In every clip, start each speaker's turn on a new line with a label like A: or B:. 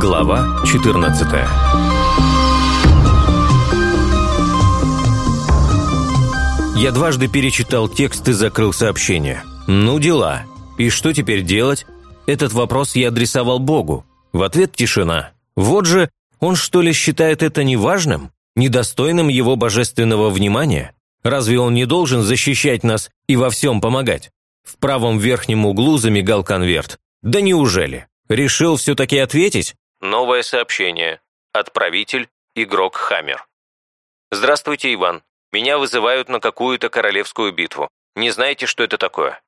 A: Глава 14 Я дважды перечитал текст и закрыл сообщение. Ну дела. И что теперь делать? Этот вопрос я адресовал Богу. В ответ тишина. Вот же, он что ли считает это неважным? Недостойным его божественного внимания? Разве он не должен защищать нас и во всем помогать? В правом верхнем углу замигал конверт. Да неужели? Решил все-таки ответить? Новое сообщение. Отправитель – игрок Хаммер. Здравствуйте, Иван. Меня вызывают на какую-то королевскую битву. Не знаете, что это такое?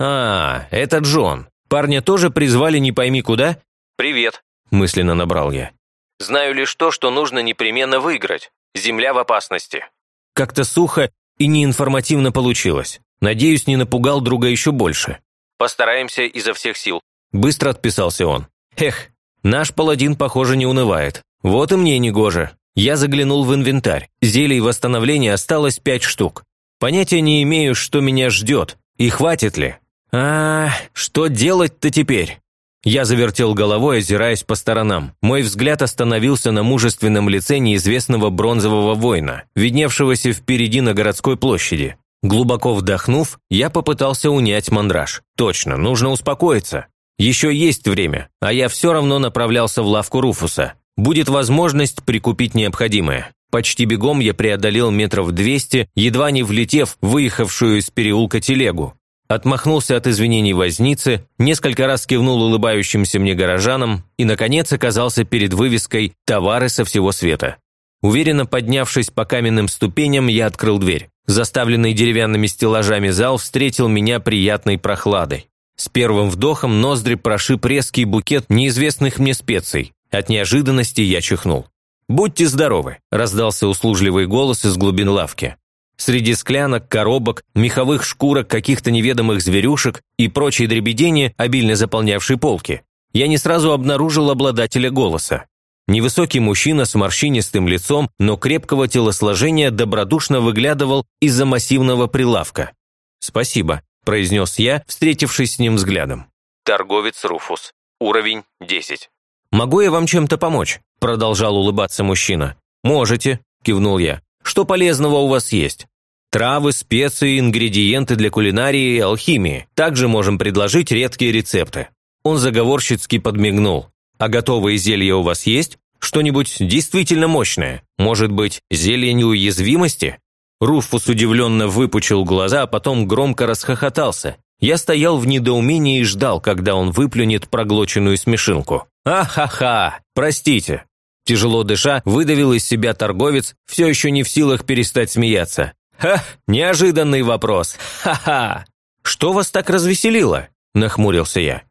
A: А, это Джон. Парня тоже призвали не пойми куда? Привет, мысленно набрал я. Знаю лишь то, что нужно непременно выиграть. Земля в опасности. Как-то сухо и неинформативно получилось. Надеюсь, не напугал друга еще больше. Постараемся изо всех сил. Быстро отписался он. Эх, наш паладин, похоже, не унывает. Вот и мне не гоже. Я заглянул в инвентарь. Зелий восстановления осталось пять штук. Понятия не имею, что меня ждет, и хватит ли. А, что делать-то теперь? Я завертел головой, озираясь по сторонам. Мой взгляд остановился на мужественном лице неизвестного бронзового воина, видневшегося впереди на городской площади. Глубоко вдохнув, я попытался унять мандраж. Точно, нужно успокоиться. Еще есть время, а я все равно направлялся в лавку Руфуса. Будет возможность прикупить необходимое. Почти бегом я преодолел метров двести, едва не влетев в выехавшую из переулка телегу. Отмахнулся от извинений возницы, несколько раз кивнул улыбающимся мне горожанам и, наконец, оказался перед вывеской «Товары со всего света». Уверенно поднявшись по каменным ступеням, я открыл дверь. Заставленный деревянными стеллажами зал встретил меня приятной прохладой. С первым вдохом ноздри прошиб резкий букет неизвестных мне специй. От неожиданности я чихнул. «Будьте здоровы!» – раздался услужливый голос из глубин лавки. Среди склянок, коробок, меховых шкурок каких-то неведомых зверюшек и прочей дребедени, обильно заполнявшей полки, я не сразу обнаружил обладателя голоса. Невысокий мужчина с морщинистым лицом, но крепкого телосложения добродушно выглядывал из-за массивного прилавка. «Спасибо», – произнес я, встретившись с ним взглядом. Торговец Руфус. Уровень 10. «Могу я вам чем-то помочь?» – продолжал улыбаться мужчина. «Можете», – кивнул я. «Что полезного у вас есть?» Травы, специи, ингредиенты для кулинарии и алхимии. Также можем предложить редкие рецепты. Он заговорщицки подмигнул. А готовые зелья у вас есть? Что-нибудь действительно мощное? Может быть, зелье неуязвимости? Руфус удивленно выпучил глаза, а потом громко расхохотался. Я стоял в недоумении и ждал, когда он выплюнет проглоченную смешинку. «А-ха-ха! Простите!» Тяжело дыша, выдавил из себя торговец, все еще не в силах перестать смеяться. «Ха! Неожиданный вопрос! Ха-ха! Что вас так развеселило?» – нахмурился я.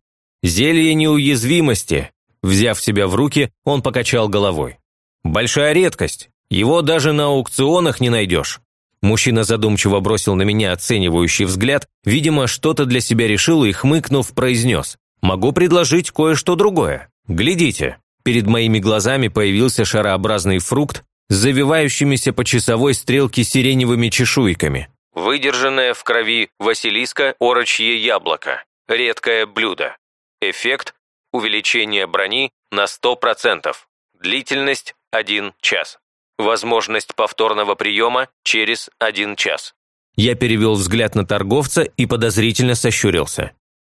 A: «Зелье неуязвимости!» Взяв себя в руки, он покачал головой. «Большая редкость. Его даже на аукционах не найдешь». Мужчина задумчиво бросил на меня оценивающий взгляд, видимо, что-то для себя решил и, хмыкнув, произнес. «Могу предложить кое-что другое. Глядите». Перед моими глазами появился шарообразный фрукт с завивающимися по часовой стрелке сиреневыми чешуйками. Выдержанное в крови Василиска орочье яблоко. Редкое блюдо. Эффект – увеличение брони на 100%. Длительность – 1 час. Возможность повторного приема через 1 час. Я перевел взгляд на торговца и подозрительно сощурился.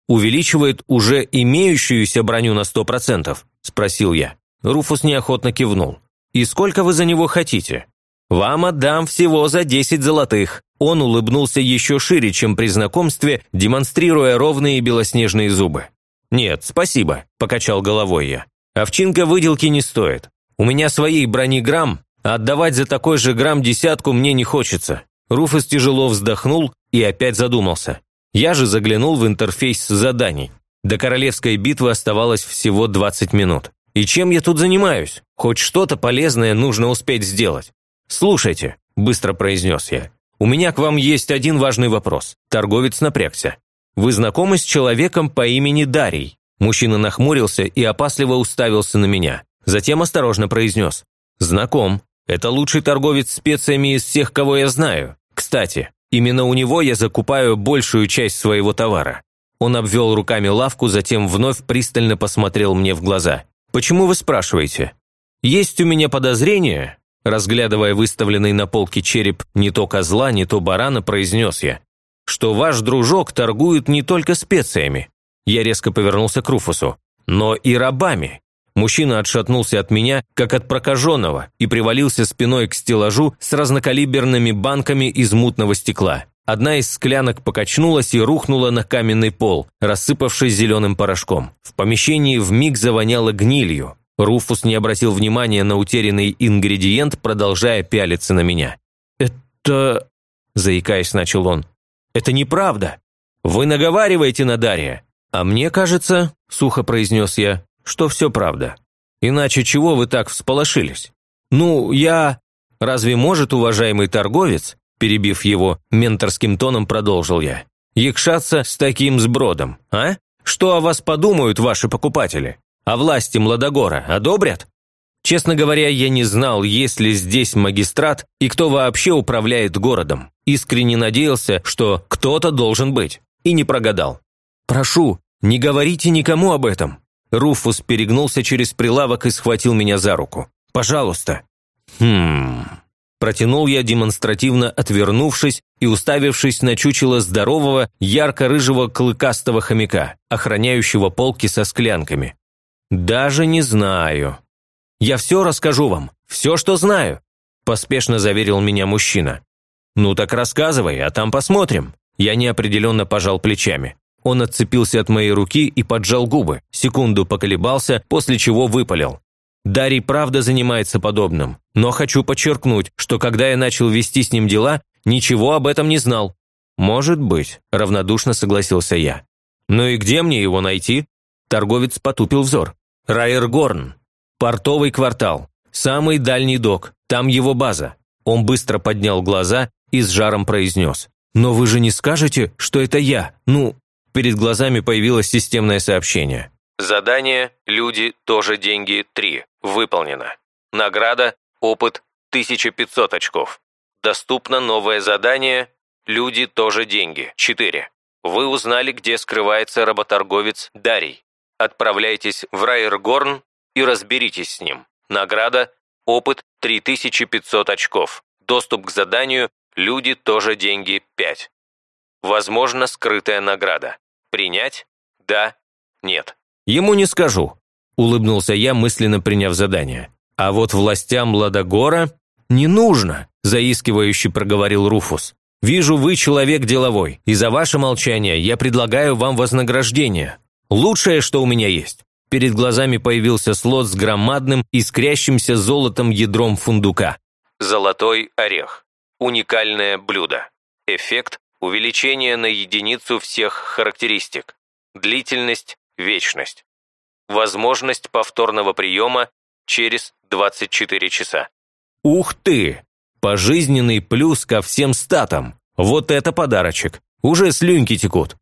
A: «Увеличивает уже имеющуюся броню на 100%?» – спросил я. Руфус неохотно кивнул. «И сколько вы за него хотите?» «Вам отдам всего за десять золотых». Он улыбнулся еще шире, чем при знакомстве, демонстрируя ровные белоснежные зубы. «Нет, спасибо», – покачал головой я. «Овчинка выделки не стоит. У меня своей брони грамм, а отдавать за такой же грамм десятку мне не хочется». Руфус тяжело вздохнул и опять задумался. Я же заглянул в интерфейс заданий. До королевской битвы оставалось всего 20 минут. И чем я тут занимаюсь? Хоть что-то полезное нужно успеть сделать. «Слушайте», – быстро произнес я, – «у меня к вам есть один важный вопрос». Торговец напрягся. «Вы знакомы с человеком по имени Дарий?» Мужчина нахмурился и опасливо уставился на меня. Затем осторожно произнес. «Знаком. Это лучший торговец специями из всех, кого я знаю. Кстати, Именно у него я закупаю большую часть своего товара. Он обвел руками лавку, затем вновь пристально посмотрел мне в глаза. «Почему вы спрашиваете?» «Есть у меня подозрение», разглядывая выставленный на полке череп не то козла, не то барана, произнес я, что ваш дружок торгует не только специями. Я резко повернулся к Руфусу, но и рабами. Мужчина отшатнулся от меня, как от прокаженного, и привалился спиной к стеллажу с разнокалиберными банками из мутного стекла. Одна из склянок покачнулась и рухнула на каменный пол, рассыпавшись зеленым порошком. В помещении вмиг завоняло гнилью. Руфус не обратил внимания на утерянный ингредиент, продолжая пялиться на меня. «Это...» – заикаясь, начал он. «Это неправда. Вы наговариваете на Дарья. А мне кажется, – сухо произнес я, что все правда. Иначе чего вы так всполошились? Ну, я... Разве может уважаемый торговец, перебив его, менторским тоном продолжил я, якшаться с таким сбродом, а? Что о вас подумают ваши покупатели? А власти Младогора одобрят? Честно говоря, я не знал, есть ли здесь магистрат и кто вообще управляет городом. Искренне надеялся, что кто-то должен быть. И не прогадал. «Прошу, не говорите никому об этом», Руфус перегнулся через прилавок и схватил меня за руку. «Пожалуйста». «Хм...» Протянул я, демонстративно отвернувшись и уставившись на чучело здорового, ярко-рыжего клыкастого хомяка, охраняющего полки со склянками. «Даже не знаю». «Я все расскажу вам, все, что знаю», – поспешно заверил меня мужчина. «Ну так рассказывай, а там посмотрим». Я неопределенно пожал плечами. Он отцепился от моей руки и поджал губы, секунду поколебался, после чего выпалил. Дарий правда занимается подобным, но хочу подчеркнуть, что когда я начал вести с ним дела, ничего об этом не знал. «Может быть», – равнодушно согласился я. «Ну и где мне его найти?» Торговец потупил взор. «Райергорн. Портовый квартал. Самый дальний док. Там его база». Он быстро поднял глаза и с жаром произнес. «Но вы же не скажете, что это я? Ну, перед глазами появилось системное сообщение. Задание «Люди тоже деньги 3» выполнено. Награда «Опыт 1500 очков». Доступно новое задание «Люди тоже деньги 4». Вы узнали, где скрывается работорговец Дарий. Отправляйтесь в Райергорн и разберитесь с ним. Награда «Опыт 3500 очков». Доступ к заданию «Люди тоже деньги 5». Возможно, скрытая награда. Принять? Да? Нет. Ему не скажу, улыбнулся я, мысленно приняв задание. А вот властям Ладогора не нужно, заискивающе проговорил Руфус. «Вижу, вы человек деловой, и за ваше молчание я предлагаю вам вознаграждение. Лучшее, что у меня есть». Перед глазами появился слот с громадным, искрящимся золотом ядром фундука. Золотой орех. Уникальное блюдо. Эффект Увеличение на единицу всех характеристик. Длительность – вечность. Возможность повторного приема через 24 часа. Ух ты! Пожизненный плюс ко всем статам. Вот это подарочек. Уже слюнки текут.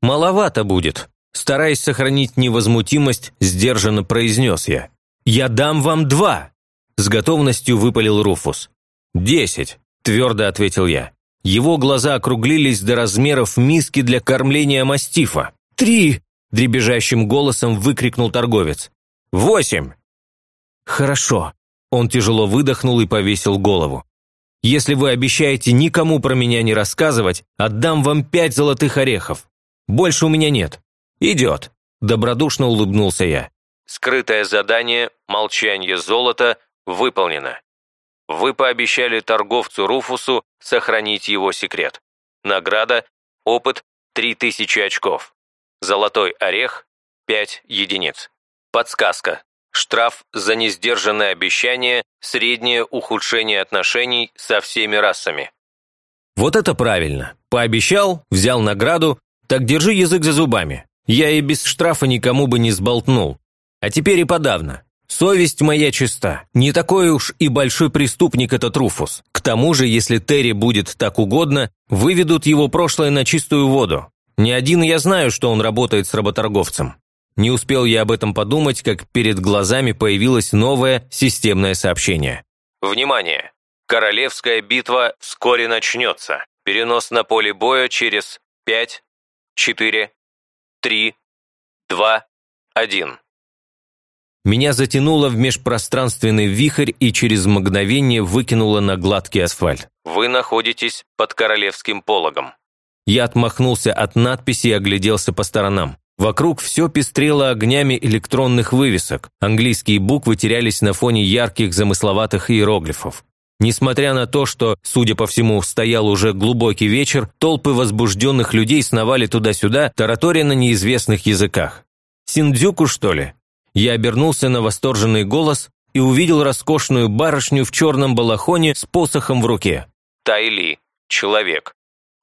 A: Маловато будет. Стараясь сохранить невозмутимость, сдержанно произнес я. «Я дам вам два!» С готовностью выпалил Руфус. «Десять», – твердо ответил я. Его глаза округлились до размеров миски для кормления мастифа. «Три!» – дребезжащим голосом выкрикнул торговец. «Восемь!» «Хорошо». Он тяжело выдохнул и повесил голову. «Если вы обещаете никому про меня не рассказывать, отдам вам пять золотых орехов. Больше у меня нет. Идет!» – добродушно улыбнулся я. Скрытое задание «Молчание золота» выполнено. Вы пообещали торговцу Руфусу сохранить его секрет. Награда – опыт 3000 очков. Золотой орех – 5 единиц. Подсказка. Штраф за несдержанное обещание, среднее ухудшение отношений со всеми расами. Вот это правильно. Пообещал, взял награду, так держи язык за зубами. Я и без штрафа никому бы не сболтнул. А теперь и подавно. Совесть моя чиста. Не такой уж и большой преступник этот Руфус. К тому же, если Терри будет так угодно, выведут его прошлое на чистую воду. Не один я знаю, что он работает с работорговцем. Не успел я об этом подумать, как перед глазами появилось новое системное сообщение. Внимание! Королевская битва вскоре начнется. Перенос на поле боя через 5, 4, 3, 2, 1. Меня затянуло в межпространственный вихрь и через мгновение выкинуло на гладкий асфальт. Вы находитесь под королевским пологом. Я отмахнулся от надписи и огляделся по сторонам. Вокруг все пестрело огнями электронных вывесок. Английские буквы терялись на фоне ярких замысловатых иероглифов. Несмотря на то, что, судя по всему, стоял уже глубокий вечер, толпы возбужденных людей сновали туда-сюда, тараторя на неизвестных языках. «Синдзюку, что ли?» Я обернулся на восторженный голос и увидел роскошную барышню в черном балахоне с посохом в руке. Тайли. Человек.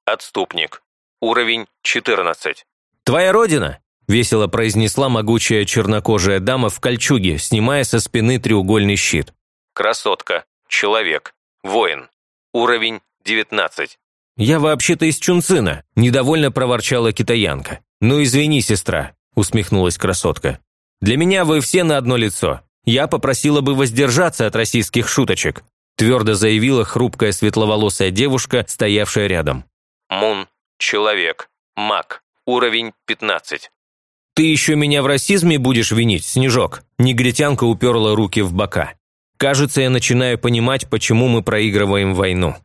A: Отступник. Уровень 14. «Твоя родина?» – весело произнесла могучая чернокожая дама в кольчуге, снимая со спины треугольный щит. «Красотка. Человек. Воин. Уровень 19. «Я вообще-то из Чунцина», – недовольно проворчала китаянка. «Ну извини, сестра», – усмехнулась красотка. «Для меня вы все на одно лицо. Я попросила бы воздержаться от российских шуточек», – твердо заявила хрупкая светловолосая девушка, стоявшая рядом. «Мун. Человек. Маг. Уровень 15. «Ты еще меня в расизме будешь винить, Снежок?» Негритянка уперла руки в бока. Кажется, я начинаю понимать, почему мы проигрываем войну.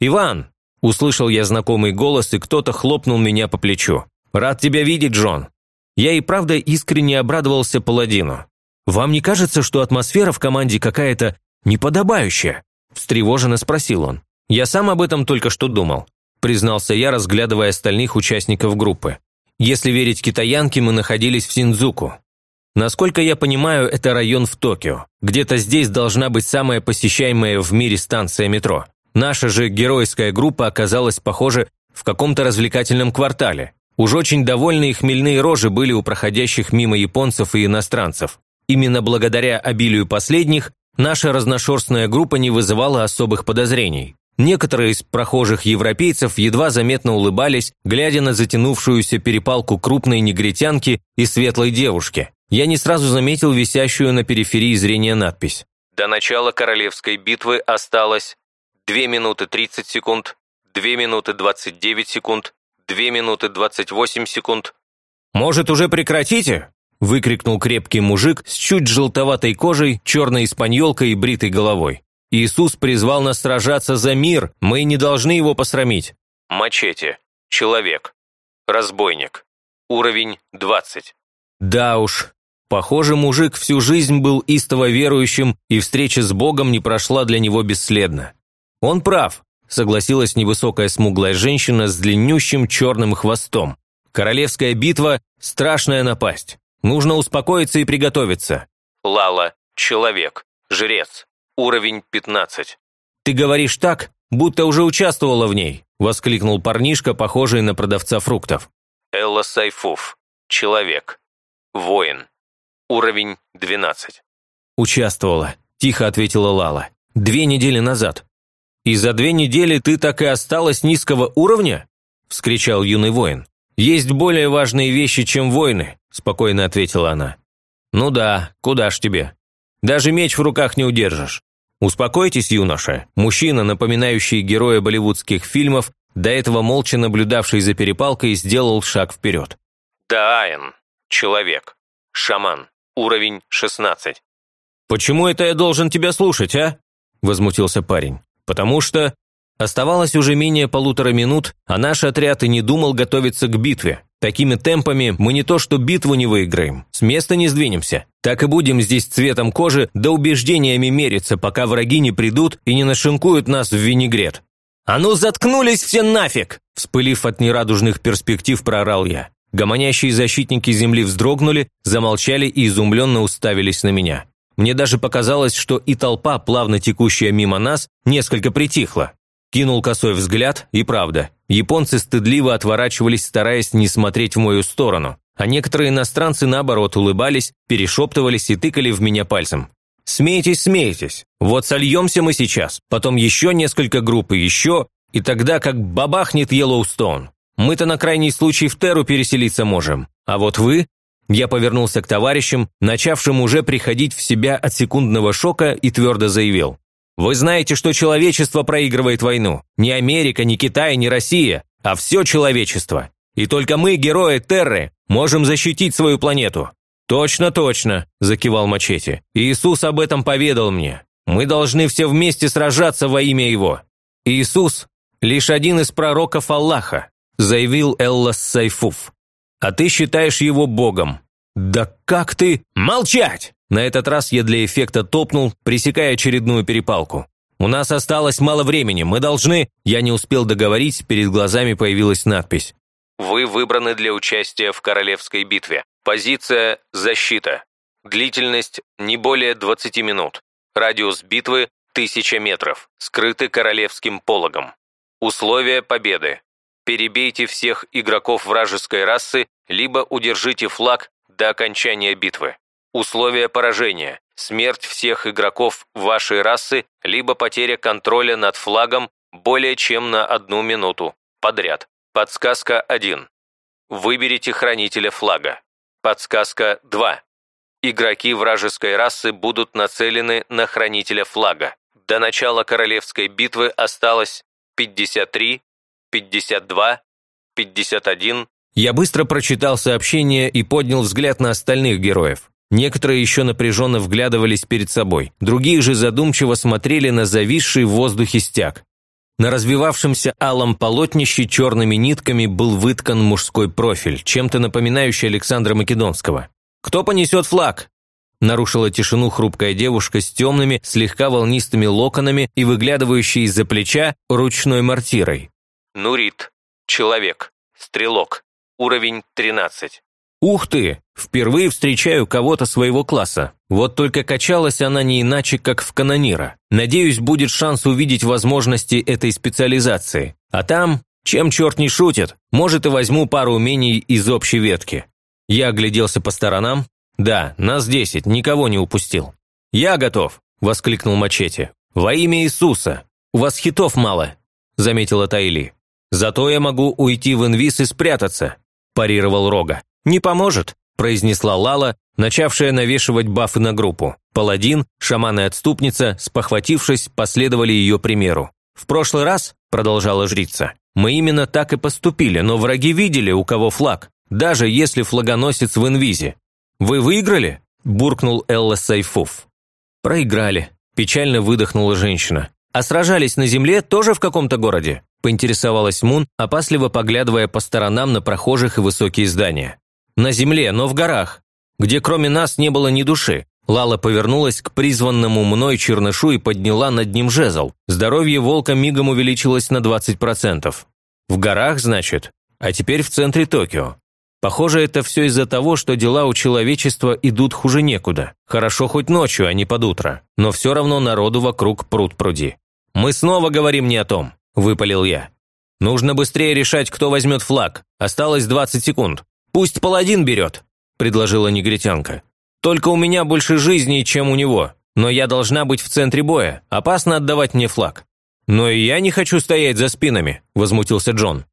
A: «Иван!» – услышал я знакомый голос, и кто-то хлопнул меня по плечу. «Рад тебя видеть, Джон!» Я и правда искренне обрадовался паладину. «Вам не кажется, что атмосфера в команде какая-то неподобающая?» – встревоженно спросил он. «Я сам об этом только что думал», – признался я, разглядывая остальных участников группы. «Если верить китаянке, мы находились в Синдзуку. Насколько я понимаю, это район в Токио. Где-то здесь должна быть самая посещаемая в мире станция метро. Наша же геройская группа оказалась, похоже, в каком-то развлекательном квартале. Уж очень довольные хмельные рожи были у проходящих мимо японцев и иностранцев. Именно благодаря обилию последних наша разношерстная группа не вызывала особых подозрений. Некоторые из прохожих европейцев едва заметно улыбались, глядя на затянувшуюся перепалку крупной негритянки и светлой девушки я не сразу заметил висящую на периферии зрения надпись. До начала королевской битвы осталось 2 минуты 30 секунд, 2 минуты 29 секунд, 2 минуты 28 секунд. «Может, уже прекратите?» – выкрикнул крепкий мужик с чуть желтоватой кожей, черной испаньолкой и бритой головой. «Иисус призвал нас сражаться за мир, мы не должны его посрамить». Мачете. Человек. Разбойник. Уровень 20. Да уж, Похоже, мужик всю жизнь был истово верующим, и встреча с Богом не прошла для него бесследно. Он прав, согласилась невысокая смуглая женщина с длиннющим черным хвостом. Королевская битва – страшная напасть. Нужно успокоиться и приготовиться. Лала, человек, жрец, уровень 15. Ты говоришь так, будто уже участвовала в ней, воскликнул парнишка, похожий на продавца фруктов. Элла Сайфуф, человек, воин, Уровень 12. «Участвовала», – тихо ответила Лала. «Две недели назад». «И за две недели ты так и осталась низкого уровня?» – вскричал юный воин. «Есть более важные вещи, чем войны», – спокойно ответила она. «Ну да, куда ж тебе? Даже меч в руках не удержишь. Успокойтесь, юноша. Мужчина, напоминающий героя болливудских фильмов, до этого молча наблюдавший за перепалкой, сделал шаг вперед. Даайн. Человек. Шаман. Уровень 16. «Почему это я должен тебя слушать, а?» – возмутился парень. «Потому что...» Оставалось уже менее полутора минут, а наш отряд и не думал готовиться к битве. Такими темпами мы не то что битву не выиграем, с места не сдвинемся. Так и будем здесь цветом кожи да убеждениями мериться, пока враги не придут и не нашинкуют нас в винегрет. «А ну заткнулись все нафиг!» Вспылив от нерадужных перспектив, проорал я. Гомонящие защитники земли вздрогнули, замолчали и изумленно уставились на меня. Мне даже показалось, что и толпа, плавно текущая мимо нас, несколько притихла. Кинул косой взгляд, и правда. Японцы стыдливо отворачивались, стараясь не смотреть в мою сторону. А некоторые иностранцы, наоборот, улыбались, перешептывались и тыкали в меня пальцем. «Смейтесь, смейтесь. Вот сольемся мы сейчас, потом еще несколько групп и еще, и тогда как бабахнет Йеллоустоун. Мы-то на крайний случай в Теру переселиться можем. А вот вы...» Я повернулся к товарищам, начавшим уже приходить в себя от секундного шока, и твердо заявил. Вы знаете, что человечество проигрывает войну. Не Америка, не Китай, не Россия, а все человечество. И только мы, герои Терры, можем защитить свою планету. «Точно, точно», – закивал Мачете. «Иисус об этом поведал мне. Мы должны все вместе сражаться во имя Его». «Иисус – лишь один из пророков Аллаха», – заявил Эллас Сайфуф. «А ты считаешь его Богом». «Да как ты...» «Молчать!» На этот раз я для эффекта топнул, пресекая очередную перепалку. «У нас осталось мало времени, мы должны...» Я не успел договорить, перед глазами появилась надпись. «Вы выбраны для участия в королевской битве. Позиция «Защита». Длительность не более 20 минут. Радиус битвы – 1000 метров. Скрыты королевским пологом. Условия победы. Перебейте всех игроков вражеской расы, либо удержите флаг до окончания битвы. Условия поражения. Смерть всех игроков вашей расы, либо потеря контроля над флагом более чем на одну минуту. Подряд. Подсказка 1. Выберите хранителя флага. Подсказка 2. Игроки вражеской расы будут нацелены на хранителя флага. До начала королевской битвы осталось 53, 52, 51. Я быстро прочитал сообщение и поднял взгляд на остальных героев. Некоторые еще напряженно вглядывались перед собой, другие же задумчиво смотрели на зависший в воздухе стяг. На развивавшемся алом полотнище черными нитками был выткан мужской профиль, чем-то напоминающий Александра Македонского. «Кто понесет флаг?» Нарушила тишину хрупкая девушка с темными, слегка волнистыми локонами и выглядывающей из-за плеча ручной мортирой. «Нурит. Человек. Стрелок. Уровень 13. «Ух ты! Впервые встречаю кого-то своего класса. Вот только качалась она не иначе, как в канонира. Надеюсь, будет шанс увидеть возможности этой специализации. А там, чем черт не шутит, может и возьму пару умений из общей ветки». Я огляделся по сторонам. «Да, нас десять, никого не упустил». «Я готов!» – воскликнул Мачете. «Во имя Иисуса! У вас хитов мало!» – заметила Тайли. «Зато я могу уйти в инвиз и спрятаться», – парировал Рога. «Не поможет», – произнесла Лала, начавшая навешивать бафы на группу. Паладин, шаман и отступница, спохватившись, последовали ее примеру. «В прошлый раз», – продолжала жрица, – «мы именно так и поступили, но враги видели, у кого флаг, даже если флагоносец в инвизе». «Вы выиграли?» – буркнул Элла Сайфуф. «Проиграли», – печально выдохнула женщина. «А сражались на земле тоже в каком-то городе?» – поинтересовалась Мун, опасливо поглядывая по сторонам на прохожих и высокие здания. На земле, но в горах, где кроме нас не было ни души. Лала повернулась к призванному мной чернышу и подняла над ним жезл. Здоровье волка мигом увеличилось на 20%. В горах, значит? А теперь в центре Токио. Похоже, это все из-за того, что дела у человечества идут хуже некуда. Хорошо хоть ночью, а не под утро. Но все равно народу вокруг пруд пруди. «Мы снова говорим не о том», – выпалил я. «Нужно быстрее решать, кто возьмет флаг. Осталось 20 секунд. «Пусть паладин берет», – предложила негритянка. «Только у меня больше жизни, чем у него, но я должна быть в центре боя, опасно отдавать мне флаг». «Но и я не хочу стоять за спинами», – возмутился Джон.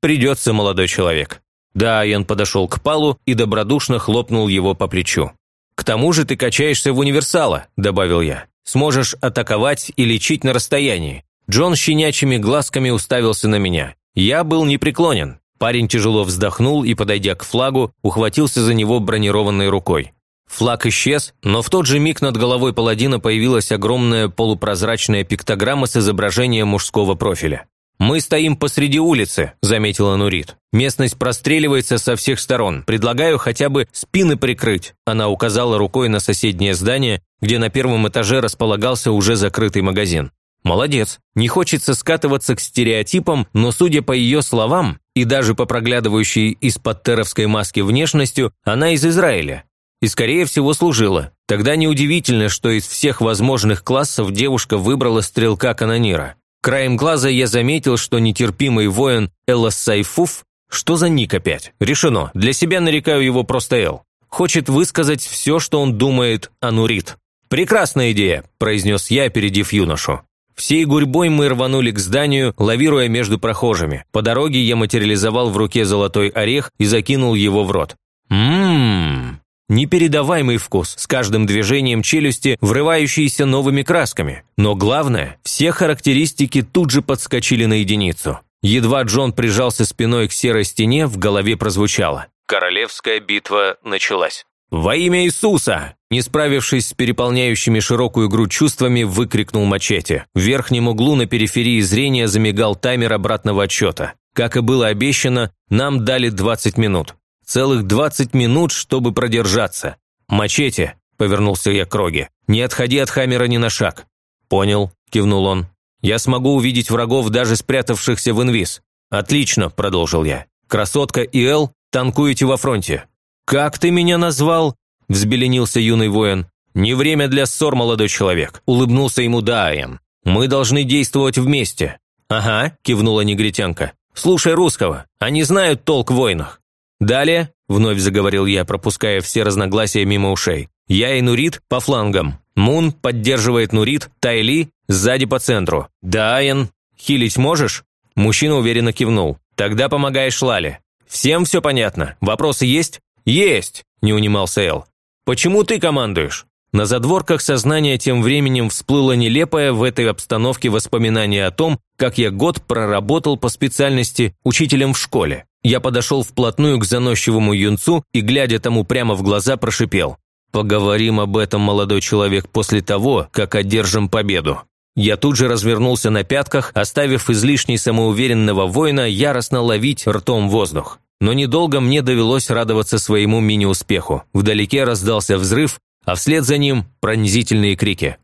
A: «Придется, молодой человек». Да, Ян подошел к Палу и добродушно хлопнул его по плечу. «К тому же ты качаешься в универсала», – добавил я. «Сможешь атаковать и лечить на расстоянии». Джон щенячьими глазками уставился на меня. Я был непреклонен. Парень тяжело вздохнул и, подойдя к флагу, ухватился за него бронированной рукой. Флаг исчез, но в тот же миг над головой паладина появилась огромная полупрозрачная пиктограмма с изображением мужского профиля. «Мы стоим посреди улицы», – заметила Нурит. «Местность простреливается со всех сторон. Предлагаю хотя бы спины прикрыть». Она указала рукой на соседнее здание, где на первом этаже располагался уже закрытый магазин. Молодец. Не хочется скатываться к стереотипам, но, судя по ее словам, и даже по проглядывающей из-под теровской маски внешностью, она из Израиля. И, скорее всего, служила. Тогда неудивительно, что из всех возможных классов девушка выбрала стрелка-канонира. Краем глаза я заметил, что нетерпимый воин Эллас Сайфуф, что за ник опять? Решено. Для себя нарекаю его просто Эл. Хочет высказать все, что он думает о Нурит. «Прекрасная идея», – произнес я, опередив юношу. Всей гурьбой мы рванули к зданию, лавируя между прохожими. По дороге я материализовал в руке золотой орех и закинул его в рот. «Ммм...» непередаваемый вкус, с каждым движением челюсти, врывающийся новыми красками. Но главное, все характеристики тут же подскочили на единицу. Едва Джон прижался спиной к серой стене, в голове прозвучало. Королевская битва началась. «Во имя Иисуса!» Не справившись с переполняющими широкую грудь чувствами, выкрикнул мачете. В верхнем углу на периферии зрения замигал таймер обратного отсчета. Как и было обещано, нам дали 20 минут. Целых 20 минут, чтобы продержаться. «Мачете!» – повернулся я к Роге. «Не отходи от Хаммера ни на шаг». «Понял», – кивнул он. «Я смогу увидеть врагов, даже спрятавшихся в инвиз». «Отлично», – продолжил я. «Красотка и Эл танкуете во фронте. «Как ты меня назвал?» – взбеленился юный воин. «Не время для ссор, молодой человек», – улыбнулся ему Дайен. «Мы должны действовать вместе». «Ага», – кивнула негритянка. «Слушай русского, они знают толк в войнах». «Далее», – вновь заговорил я, пропуская все разногласия мимо ушей. «Я и Нурит по флангам. Мун поддерживает Нурит, Тайли сзади по центру. Дайен, хилить можешь?» Мужчина уверенно кивнул. «Тогда помогаешь Лале. Всем все понятно? Вопросы есть?» «Есть!» – не унимался Эл. «Почему ты командуешь?» На задворках сознания тем временем всплыло нелепое в этой обстановке воспоминание о том, как я год проработал по специальности учителем в школе. Я подошел вплотную к заносчивому юнцу и, глядя тому прямо в глаза, прошипел. «Поговорим об этом, молодой человек, после того, как одержим победу». Я тут же развернулся на пятках, оставив излишне самоуверенного воина яростно ловить ртом воздух. Но недолго мне довелось радоваться своему мини-успеху. Вдалеке раздался взрыв, а вслед за ним пронзительные крики.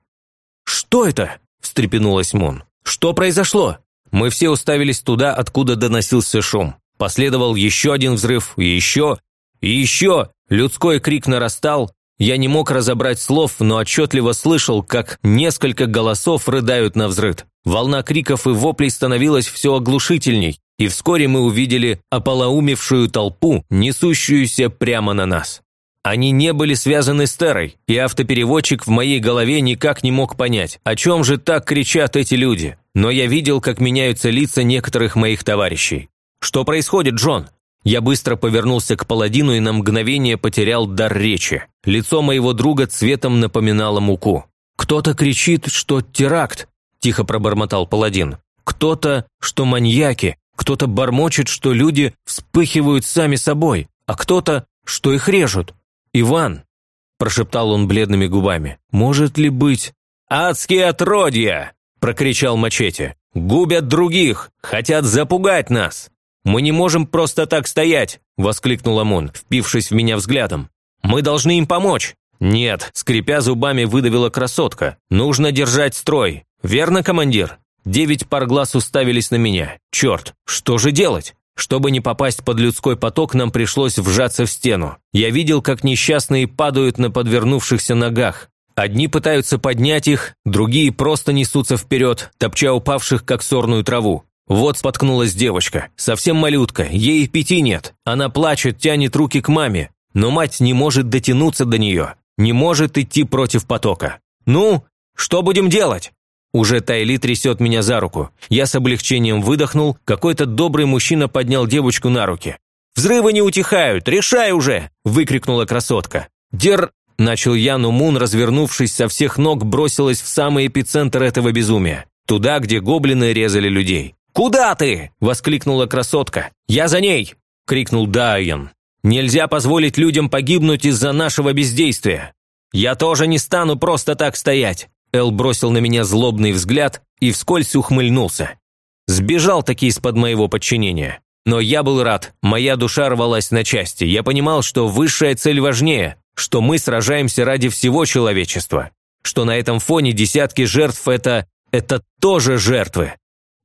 A: «Что это?» – встрепенулась Мун. «Что произошло?» Мы все уставились туда, откуда доносился шум. Последовал еще один взрыв, и еще, и еще. Людской крик нарастал. Я не мог разобрать слов, но отчетливо слышал, как несколько голосов рыдают на взрыв. Волна криков и воплей становилась все оглушительней и вскоре мы увидели ополоумевшую толпу, несущуюся прямо на нас. Они не были связаны с Терой, и автопереводчик в моей голове никак не мог понять, о чем же так кричат эти люди. Но я видел, как меняются лица некоторых моих товарищей. «Что происходит, Джон?» Я быстро повернулся к паладину и на мгновение потерял дар речи. Лицо моего друга цветом напоминало муку. «Кто-то кричит, что теракт», – тихо пробормотал паладин. «Кто-то, что маньяки, кто-то бормочет, что люди вспыхивают сами собой, а кто-то, что их режут. «Иван», – прошептал он бледными губами, – «может ли быть...» «Адские отродья!» – прокричал Мачете. «Губят других, хотят запугать нас!» «Мы не можем просто так стоять!» – воскликнул Амон, впившись в меня взглядом. «Мы должны им помочь!» «Нет», – скрипя зубами, выдавила красотка. «Нужно держать строй. Верно, командир?» Девять пар глаз уставились на меня. Черт, что же делать? Чтобы не попасть под людской поток, нам пришлось вжаться в стену. Я видел, как несчастные падают на подвернувшихся ногах. Одни пытаются поднять их, другие просто несутся вперед, топча упавших, как сорную траву. Вот споткнулась девочка, совсем малютка, ей пяти нет. Она плачет, тянет руки к маме, но мать не может дотянуться до нее, не может идти против потока. «Ну, что будем делать?» Уже Тайли трясет меня за руку. Я с облегчением выдохнул, какой-то добрый мужчина поднял девочку на руки. «Взрывы не утихают! Решай уже!» – выкрикнула красотка. «Дер...» – начал я, Мун, развернувшись со всех ног, бросилась в самый эпицентр этого безумия. Туда, где гоблины резали людей. «Куда ты?» – воскликнула красотка. «Я за ней!» – крикнул Дайен. «Нельзя позволить людям погибнуть из-за нашего бездействия. Я тоже не стану просто так стоять. Эл бросил на меня злобный взгляд и вскользь ухмыльнулся. Сбежал таки из-под моего подчинения. Но я был рад, моя душа рвалась на части. Я понимал, что высшая цель важнее, что мы сражаемся ради всего человечества, что на этом фоне десятки жертв – это… это тоже жертвы.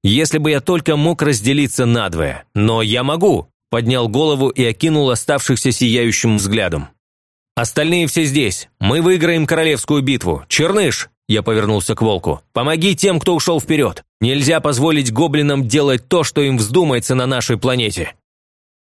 A: Если бы я только мог разделиться надвое. Но я могу, поднял голову и окинул оставшихся сияющим взглядом. Остальные все здесь. Мы выиграем королевскую битву. Черныш, я повернулся к волку. «Помоги тем, кто ушел вперед! Нельзя позволить гоблинам делать то, что им вздумается на нашей планете!»